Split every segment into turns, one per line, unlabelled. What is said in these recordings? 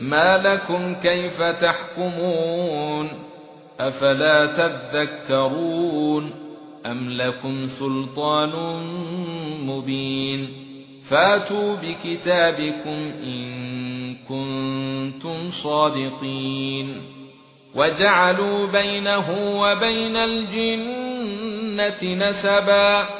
ما لكم كيف تحكمون أفلا تذكرون أم لكم سلطان مبين فاتوا بكتابكم إن كنتم صادقين وجعلوا بينه وبين الجنة نسبا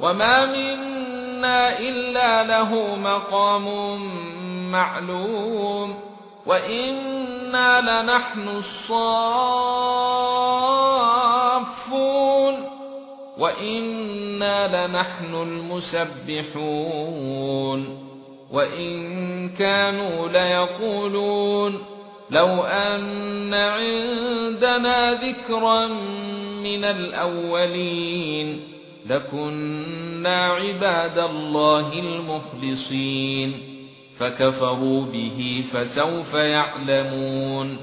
وما منا الا له مقام معلوم وإنا لنحن الصافون وإنا لنحن المسبحون وإن كانوا ليقولون لو أن عندنا ذكرا من الأولين لكنا عباد الله المخلصين فكفروا به فسوف يعلمون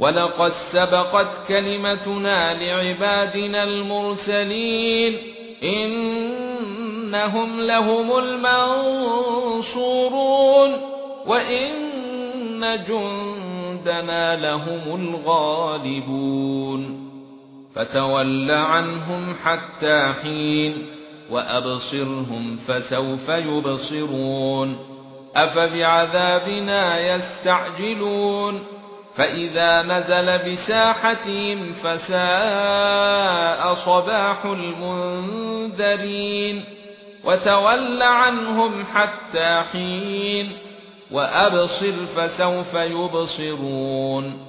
ولقد سبقت كلمتنا لعبادنا المرسلين انهم لهم المنصورون وان جندنا لهم الغالبون فتول عنهم حتى حين وأبصرهم فسوف يبصرون أفبعذابنا يستعجلون فإذا نزل بساحتهم فساء صباح المنذرين وتول عنهم حتى حين وأبصر فسوف يبصرون